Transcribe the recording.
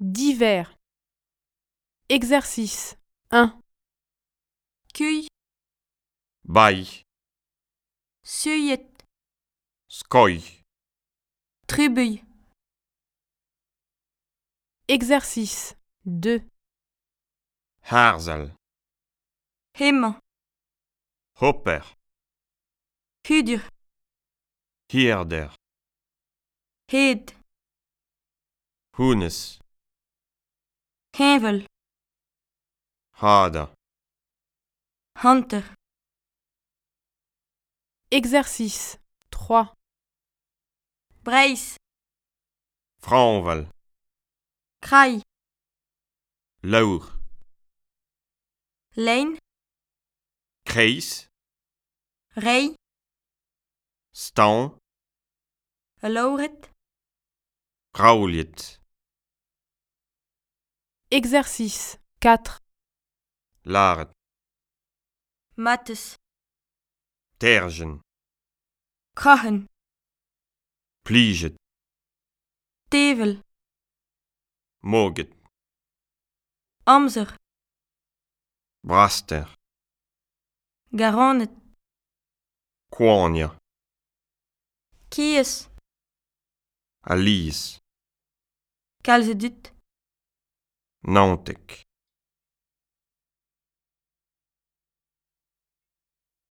Divers. Exercice 1. Köy. Bay. Söyet. Skoy. Tribuy. Exercice 2. Hazel. Hem. Hopper. Kudur. Hierder. Hed. Hunes. heñvel Hada. Hunter. Exercice 3. Breis. Franval. Krai. Laur. Lein. Kreis. Rei. Stan. Lauret. Rauliet. Exercice 4. Lard. Mattes. Tergen. Krachen. Plijet. Tevel. Moget. Amzer. Braster. Garonnet. Kouania. Kies. Alice. Kalzedit. Não.